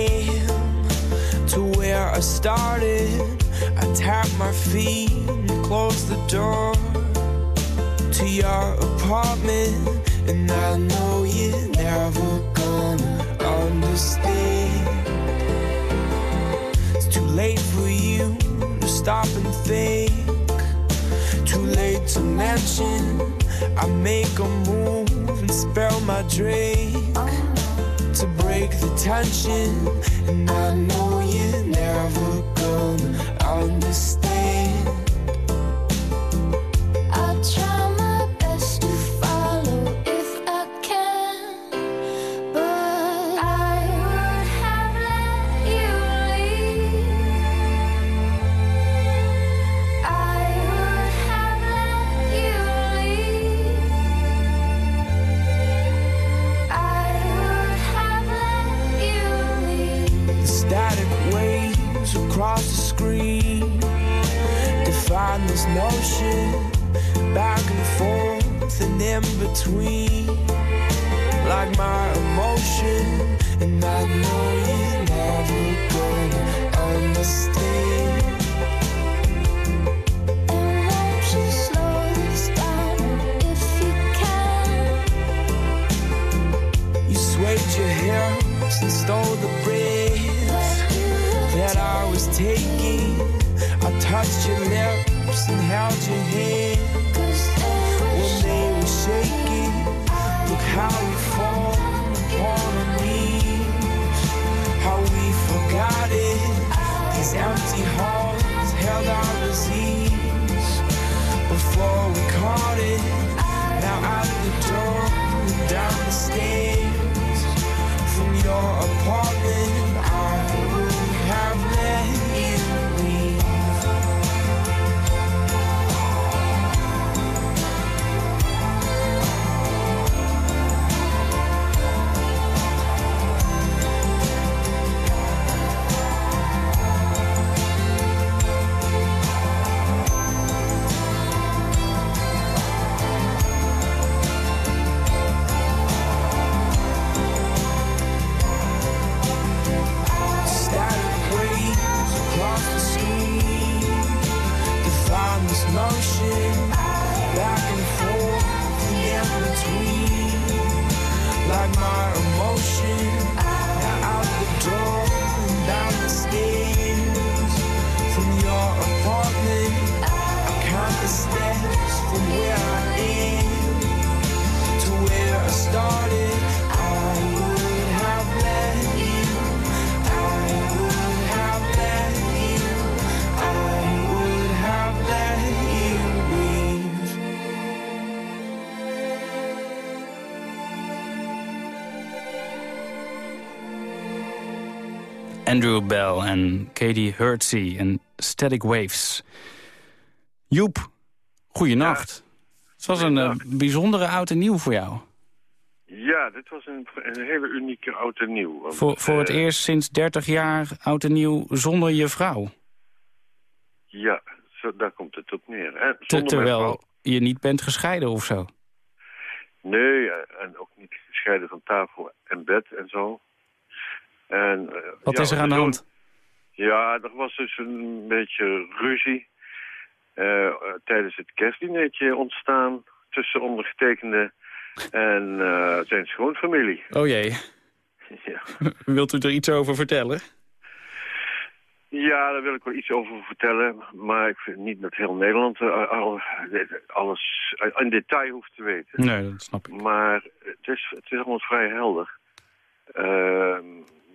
where I started. I tap my feet and close the door to your apartment. And I know you're never gonna understand. It's too late for you to stop and think. Too late to mention. I make a move and spell my drink to break the tension. And I know you're never gonna understand. In between. Like my emotion and I know you're never gonna understand. And won't you slow this down if you can? you swayed your hips and stole the breath that I was taking. I touched your lips and held your hand shaking. Look how we fall upon our knees, how we forgot it. These empty halls held our disease before we caught it. Now out the door and down the stairs from your apartment, Andrew Bell en Katie Hurtsey en Static Waves. Joep, goeienacht. Het was een eh, bijzondere oud en nieuw voor jou. Ja, dit was een, een hele unieke oud en nieuw. want, Voor, voor het eh, eerst sinds 30 jaar oud en nieuw zonder je vrouw. Ja, zo, daar komt het op neer. hè. Te- terwijl vrouw- je niet bent gescheiden of zo. Nee, eh, en ook niet gescheiden van tafel en bed en zo. En, eh, Wat ja, is er aan de hand? Ja, er was dus een beetje ruzie eh, tijdens het kerstdinertje ontstaan tussen ondergetekende en eh, zijn schoonfamilie. Oh jee. <laughs> Ja. <laughs> Wilt u er iets over vertellen? Ja, daar wil ik wel iets over vertellen. Maar ik vind niet dat heel Nederland al, alles in detail hoeft te weten. Nee, dat snap ik. Maar het is, het is allemaal vrij helder. Ehm,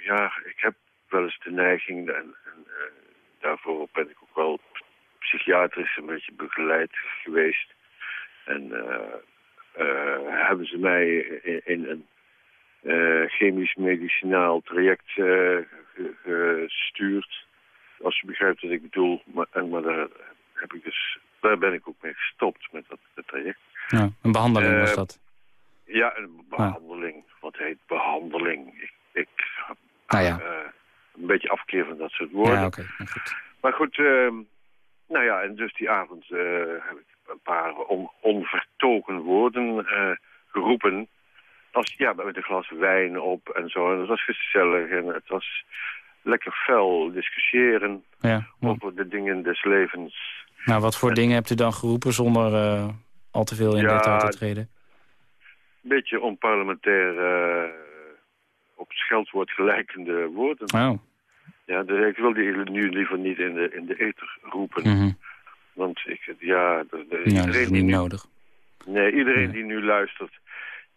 ja, ik heb wel eens de neiging, en, en eh, daarvoor ben ik ook wel psychiatrisch een beetje begeleid geweest. En eh, eh, hebben ze mij in, in een chemisch-medicinaal traject ge- gestuurd. Als je begrijpt wat ik bedoel. Maar, en, maar daar, heb ik dus, daar ben ik ook mee gestopt met dat, dat traject. Ja, een behandeling was dat. Ja, een behandeling. Wat heet behandeling? Ik, ik Nou ja. eh, een beetje afkeer van dat soort woorden. Ja, oké. goed. Maar goed, ehm, nou ja, en dus die avond eh, heb ik een paar on- onvertogen woorden eh, geroepen. Als, ja, met een glas wijn op en zo. En het was gezellig en het was lekker fel discussiëren Ja. over de dingen des levens. Nou, wat voor dingen hebt u dan geroepen zonder al te veel in Ja, detail te treden? Een beetje onparlementair op scheldwoord gelijkende woorden. Oh. Ja, dus ik wil die nu liever niet in de, in de ether roepen. Mhm. Want ik, ja, de, de- Ja, dat is niet nu, nodig. Nee, iedereen Nee. die nu luistert,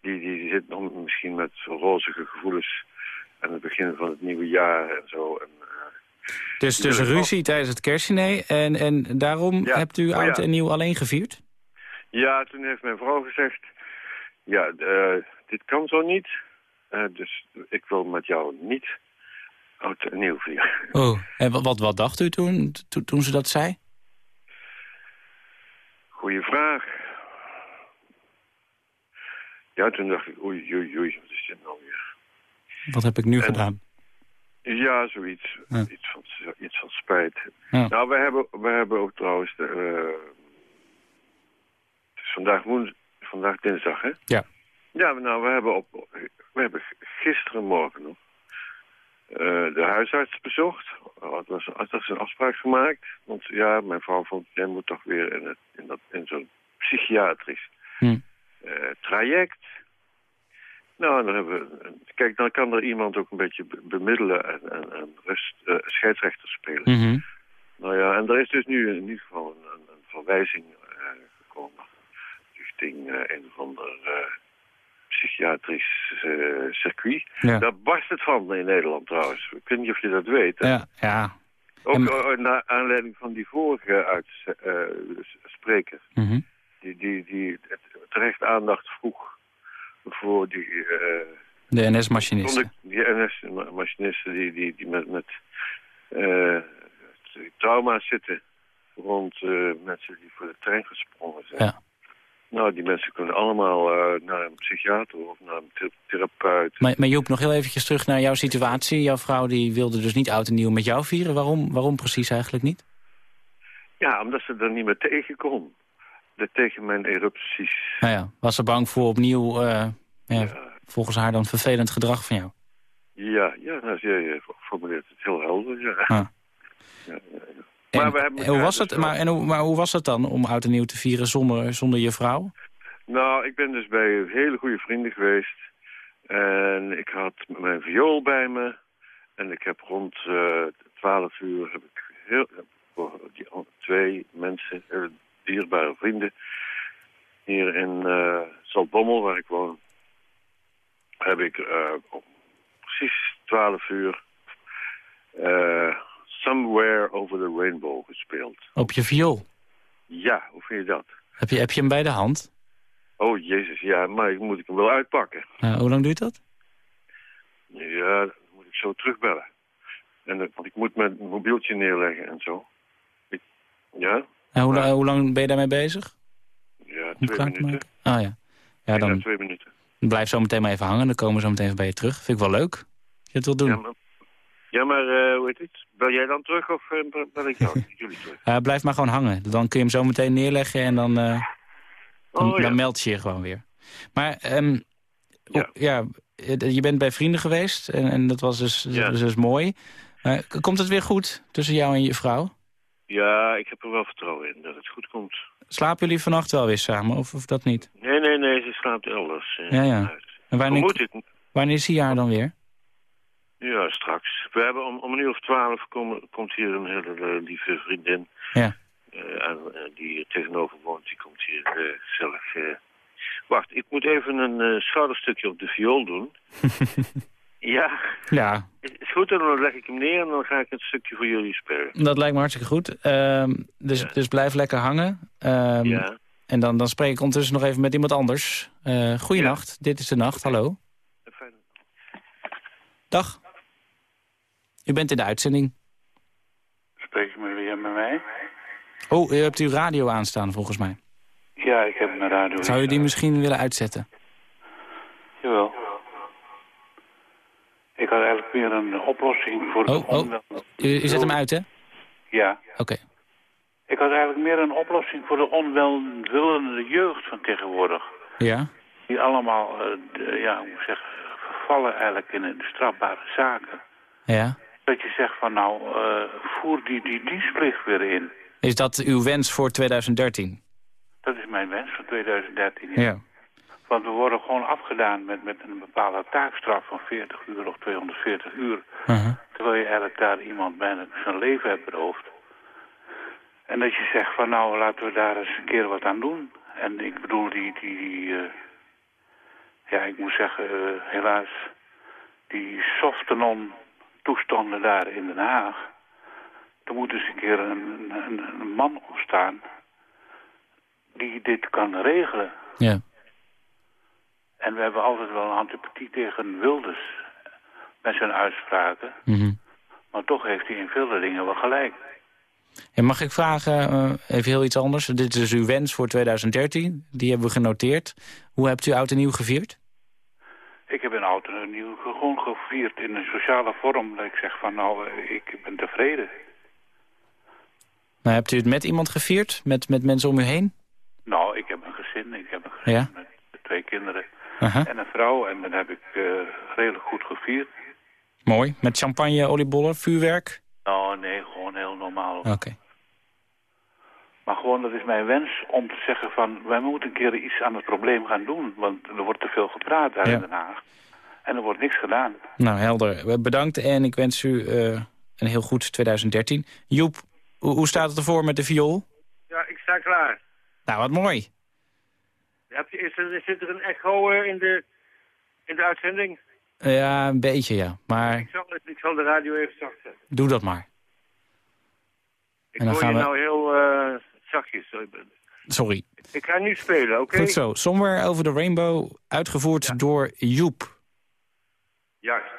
die, die, die zit nog misschien met rozige gevoelens aan het begin van het nieuwe jaar en zo. En, eh, Dus, dus ruzie tijdens het kerstdiner en, en daarom Ja. hebt u Oh, oud ja. en nieuw alleen gevierd? Ja, toen heeft mijn vrouw gezegd, ja, eh, dit kan zo niet. Eh, dus ik wil met jou niet oud en nieuw vieren. Oh. En wat, wat, wat dacht u toen, to- toen ze dat zei? Goeie vraag. Ja, toen dacht ik, oei, oei, oei, wat is dit nou weer? Wat heb ik nu En- gedaan? Ja, zoiets. Ja. Iets, van, iets van spijt. Ja. Nou, we hebben, we hebben ook trouwens... De, eh, het is vandaag, woens, vandaag dinsdag, hè? Ja. Ja, nou, we hebben, op, we hebben gisterenmorgen nog eh, de huisarts bezocht. Oh, het was, het was een afspraak gemaakt. Want ja, mijn vrouw vond, jij moet toch weer in, het, in, dat, in zo'n psychiatrisch Hm. eh, traject. Nou, dan hebben we, kijk, dan kan er iemand ook een beetje be- bemiddelen en, en, en rust, eh, scheidsrechter spelen. Mhm. Nou ja, en er is dus nu in ieder geval een, een, een verwijzing gekomen richting eh, een of ander psychiatrisch eh, circuit. Ja. Daar barst het van in Nederland trouwens. Ik weet niet of je dat weet. hè? Ja, ja. Ook En- eh, naar aanleiding van die vorige uits- eh, spreker. Mhm. Die, die, die terecht aandacht vroeg voor die... eh, De NS-machinisten. Die NS-machinisten die, die, die met, met trauma's zitten rond mensen die voor de trein gesprongen zijn. Ja. Nou, die mensen kunnen allemaal eh, naar een psychiater of naar een thera- therapeut. Maar, maar Joep, nog heel eventjes terug naar jouw situatie. Jouw vrouw die wilde dus niet oud en nieuw met jou vieren. Waarom, waarom precies eigenlijk niet? Ja, omdat ze er niet meer tegen kon. De, tegen mijn erupties. Nou ja, was ze bang voor opnieuw, eh, ja, Ja. volgens haar dan vervelend gedrag van jou? Ja, ja nou, je, je formuleert het heel helder. Ja. Ah. Ja. En, Maar we hebben en hoe was dus het, maar, en hoe, maar hoe was het dan om oud en nieuw te vieren zonder, zonder je vrouw? Nou, ik ben dus bij hele goede vrienden geweest. En ik had mijn viool bij me. En ik heb rond eh 12 uur heb ik heel, voor die an- twee mensen, hele dierbare vrienden, hier in eh Zaltbommel, waar ik woon, heb ik eh, om precies 12 uur eh, Somewhere Over the Rainbow gespeeld. Op je viool? Ja, hoe vind je dat? Heb je, heb je hem bij de hand? Oh, jezus, ja, maar ik moet ik hem wel uitpakken. Eh, hoe lang duurt dat? Ja, dan moet ik zo terugbellen. En, dat- want ik moet mijn mobieltje neerleggen en zo. Ik- ja? En hoe, Maar- hoe lang ben je daarmee bezig? Ja, twee minuten. Ah ja. Ja, Ja, dan twee minuten. blijf zo meteen maar even hangen. Dan komen we zo meteen even bij je terug. Vind ik wel leuk. Je het wil doen. Ja, maar, ja, maar eh, hoe heet het? Bel jij dan terug of eh, bel- ik jou? <laughs> Jullie terug? Eh, blijf maar gewoon hangen. Dan kun je hem zo meteen neerleggen en dan, dan, Oh, ja. dan meld je je gewoon weer. Maar ehm, Ja. ja, je bent bij vrienden geweest en, en dat was dus, Ja. dus, dus mooi. Komt het weer goed tussen jou en je vrouw? Ja, ik heb er wel vertrouwen in dat het goed komt. Slapen jullie vannacht wel weer samen, of, of dat niet? Nee, nee, nee, ze slaapt elders. Ja, ja. En Hoe wanneer, moet het? wanneer zie je haar dan weer? Ja, straks. We hebben om, om een uur of twaalf komt hier een hele eh, lieve vriendin. Ja. eh, aan, eh, die hier tegenover woont. Die komt hier gezellig... Wacht, ik moet even een schouderstukje op de viool doen. <laughs> ja, Ja, is goed. En dan leg ik hem neer en dan ga ik een stukje voor jullie spelen. dat lijkt me hartstikke goed. Ehm, dus, Ja. dus blijf lekker hangen. Ehm, ja, En dan, dan spreek ik ondertussen nog even met iemand anders. Uh, goeienacht, dit is de nacht, hallo. fijn. Dag. U bent in de uitzending. Spreek je me weer met mij? Oh, u hebt uw radio aanstaan volgens mij. Ja, ik heb mijn radio. Zou u die misschien willen uitzetten? Jawel. Ik had eigenlijk meer een oplossing voor de Oh, oh. U, u zet hem uit, hè? Ja. Oké. Ik had eigenlijk meer een oplossing voor de onwelwillende jeugd van tegenwoordig. Ja? Die allemaal, eh, de- ja, hoe zeggen, vervallen eigenlijk in de strafbare zaken. Ja. Dat je zegt van nou, eh, voer die, die dienstplicht weer in. Is dat uw wens voor 2013? Dat is mijn wens voor 2013. Ja. Want we worden gewoon afgedaan met, met een bepaalde taakstraf van 40 uur of 240 uur. Uh-huh. Terwijl je eigenlijk daar iemand bijna zijn leven hebt beroofd. En dat je zegt van nou laten we daar eens een keer wat aan doen. En ik bedoel die, die, die eh, ja ik moet zeggen eh, helaas, die softenon toestanden daar in Den Haag. Er moet eens een keer een, een, een man opstaan die dit kan regelen. Ja. En we hebben altijd wel een antipathie tegen Wilders met zijn uitspraken. Mhm. Maar toch heeft hij in vele dingen wel gelijk. En mag ik vragen, eh, even heel iets anders. Dit is uw wens voor 2013. Die hebben we genoteerd. Hoe hebt u oud en nieuw gevierd? Ik heb een oud en nieuw gewoon gevierd in een sociale vorm. Dat ik zeg van nou, eh, ik ben tevreden. Nou, hebt u het met iemand gevierd? Met, met mensen om u heen? Nou, ik heb een gezin. Ik heb een gezin Ja. met twee kinderen en een vrouw. En dat heb ik eh, redelijk goed gevierd. Mooi. Met champagne, oliebollen, vuurwerk? Nou, nee, gewoon heel normaal. Oké. Maar gewoon, dat is mijn wens om te zeggen van... wij moeten een keer iets aan het probleem gaan doen. Want er wordt te veel gepraat daar Ja. in Den Haag. En er wordt niks gedaan. Nou, helder. Bedankt en ik wens u eh, een heel goed 2013. Joep, hoe, hoe staat het ervoor met de viool? Ja, ik sta klaar. Nou, wat mooi. Heb je, is er, zit er een echo eh, in, de, in de uitzending? Ja, een beetje ja. Maar Ik zal, ik zal de radio even zacht zetten. doe dat maar. Ik En dan hoor gaan je we- nou heel eh, zachtjes. Sorry. Ik ga nu spelen, oké? Goed zo. Somewhere Over the Rainbow, uitgevoerd door Joep. Juist.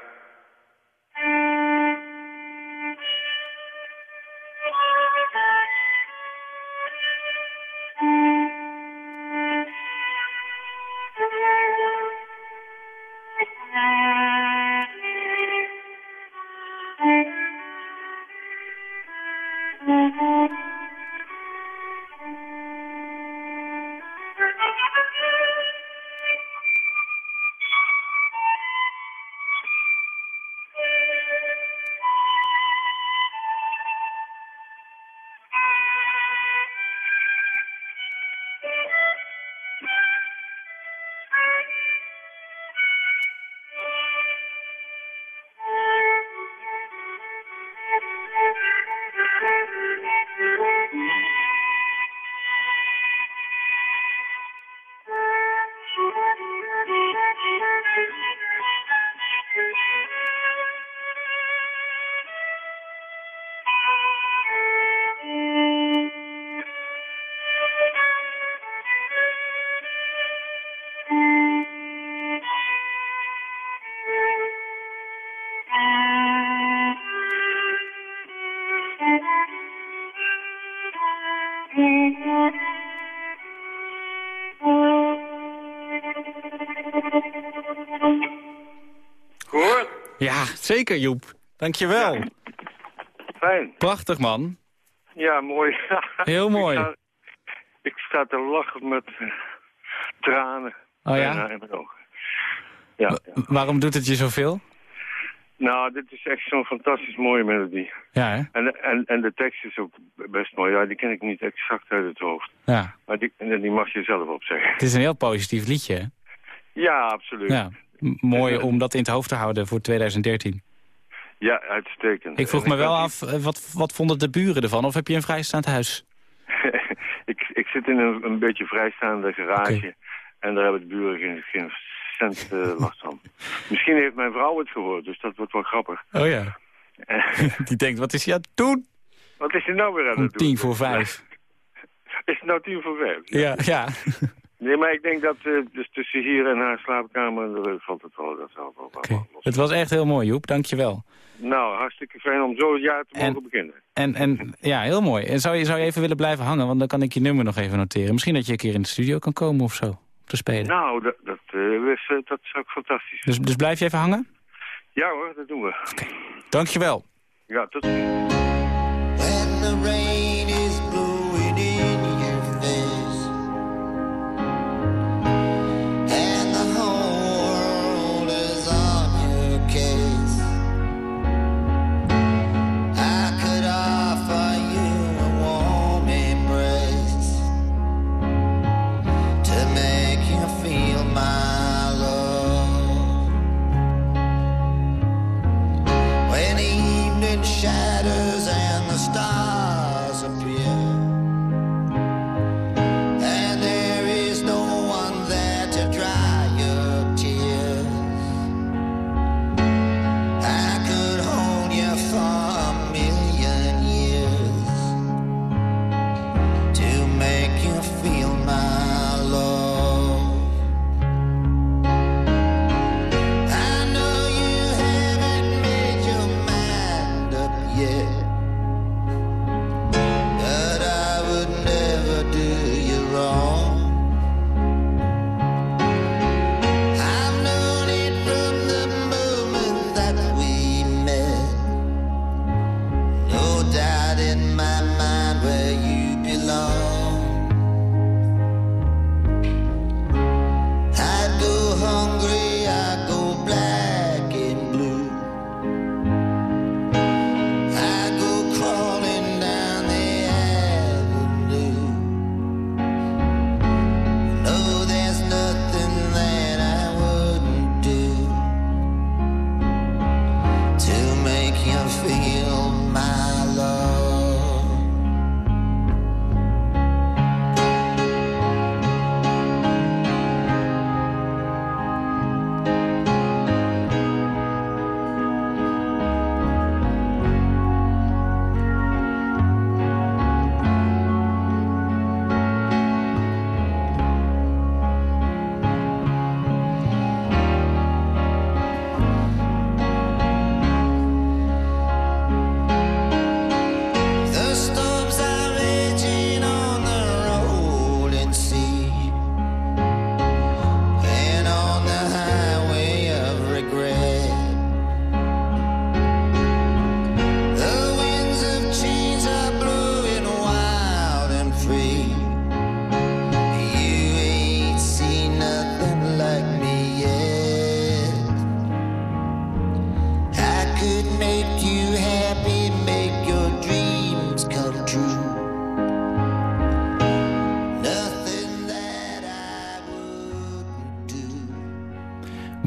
Zeker Joep. Dankjewel. Fijn. Prachtig man. Ja, mooi. <laughs> Heel mooi. Ik sta, ik sta te lachen met eh, tranen Oh ja? in mijn ogen. Ja, Waarom doet het je zoveel? Nou, dit is echt zo'n fantastisch mooie melodie. Ja, hè? En, en, en de tekst is ook best mooi. Ja, die ken ik niet exact uit het hoofd. Ja. Maar die, die mag je zelf opzeggen. Het is een heel positief liedje, hè? Ja, absoluut. Ja. Mooi om dat in het hoofd te houden voor 2013. Ja, uitstekend. Ik vroeg En me wel af, eh, wat, wat vonden de buren ervan? Of heb je een vrijstaand huis? <laughs> ik, ik zit in een, een beetje vrijstaande garage. En daar hebben de buren geen, geen cent eh, <laughs> last van. Misschien heeft mijn vrouw het gehoord, dus dat wordt wel grappig. Oh ja. <laughs> Die denkt, wat is hij aan het doen? Wat is hij nou weer aan het doen? tien voor vijf. Is het nou tien voor vijf? Ja, ja. Nee, maar ik denk dat eh, dus tussen hier en haar slaapkamer eh, valt het wel. Dat zal wel wel. Het was echt heel mooi, Joep. Dank je wel. Nou, hartstikke fijn om zo het jaar te En- mogen beginnen. En, en ja, heel mooi. En zou je, zou je even willen blijven hangen? Want dan kan ik je nummer nog even noteren. Misschien dat je een keer in de studio kan komen of zo. Om te spelen. Nou, dat, dat, eh, is, dat is ook fantastisch. Dus, dus blijf je even hangen? Ja hoor, dat doen we. Dank je wel. Ja, tot ziens. shadow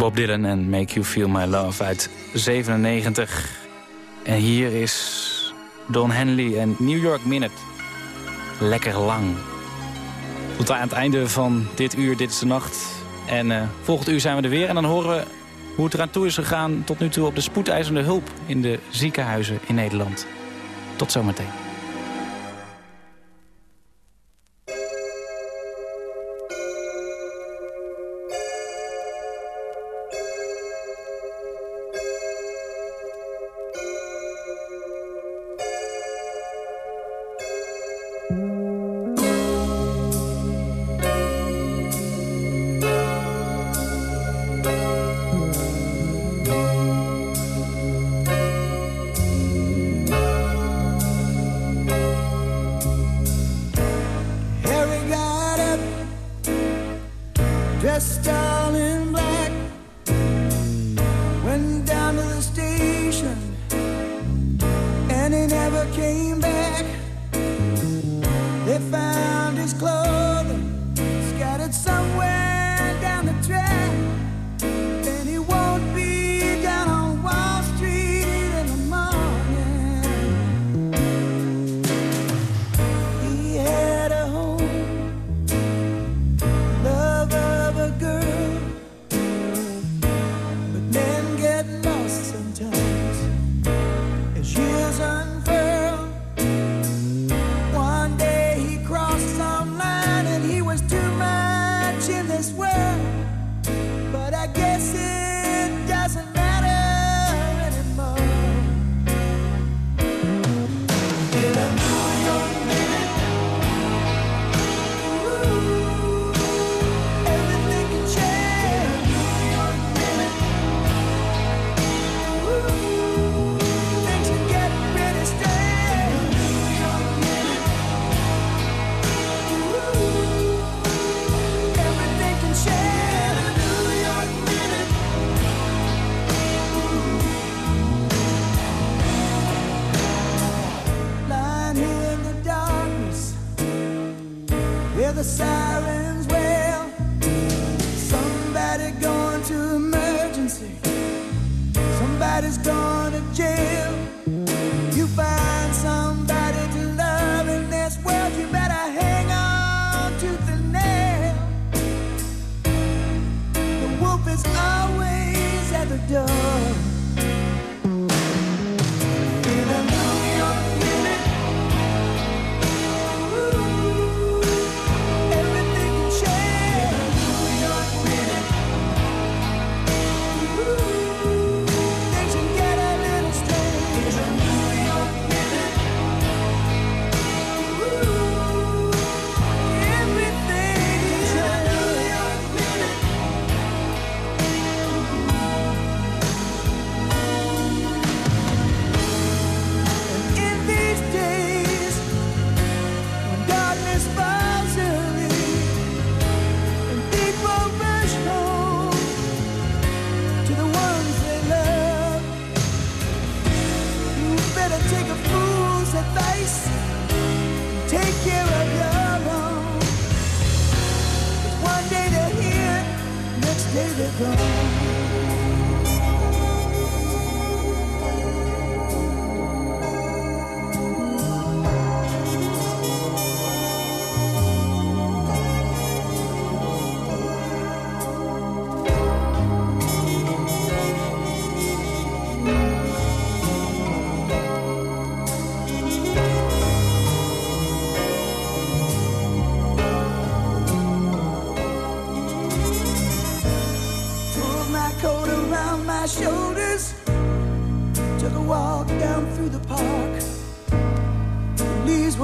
Bob Dylan en Make You Feel My Love uit 97. En hier is Don Henley en New York Minute. Lekker lang. Tot aan het einde van dit uur, dit is de nacht. En eh, volgend uur zijn we er weer. En dan horen we hoe het eraan toe is gegaan tot nu toe op de spoedeisende hulp in de ziekenhuizen in Nederland. Tot zometeen. the side.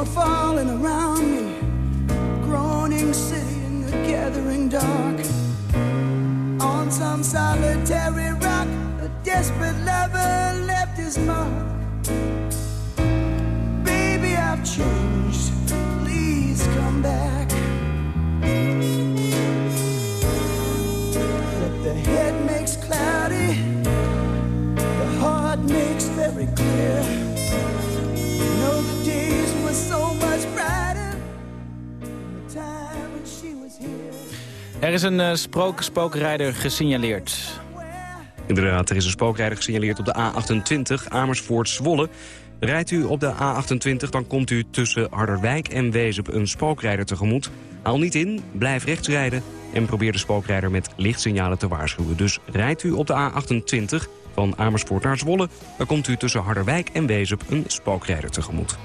are falling around me. Groaning city in the gathering dark. On some solitary rock, a desperate lover left his mark. Er is een uh, spookrijder gesignaleerd. Inderdaad, er is een spookrijder gesignaleerd op de A28 Amersfoort-Zwolle. Rijdt u op de A28, dan komt u tussen Harderwijk en Wezep een spookrijder tegemoet. Haal niet in, blijf rechts rijden en probeer de spookrijder met lichtsignalen te waarschuwen. Dus rijdt u op de A28 van Amersfoort naar Zwolle... dan komt u tussen Harderwijk en Wezep een spookrijder tegemoet.